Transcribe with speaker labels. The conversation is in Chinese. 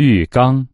Speaker 1: 浴缸。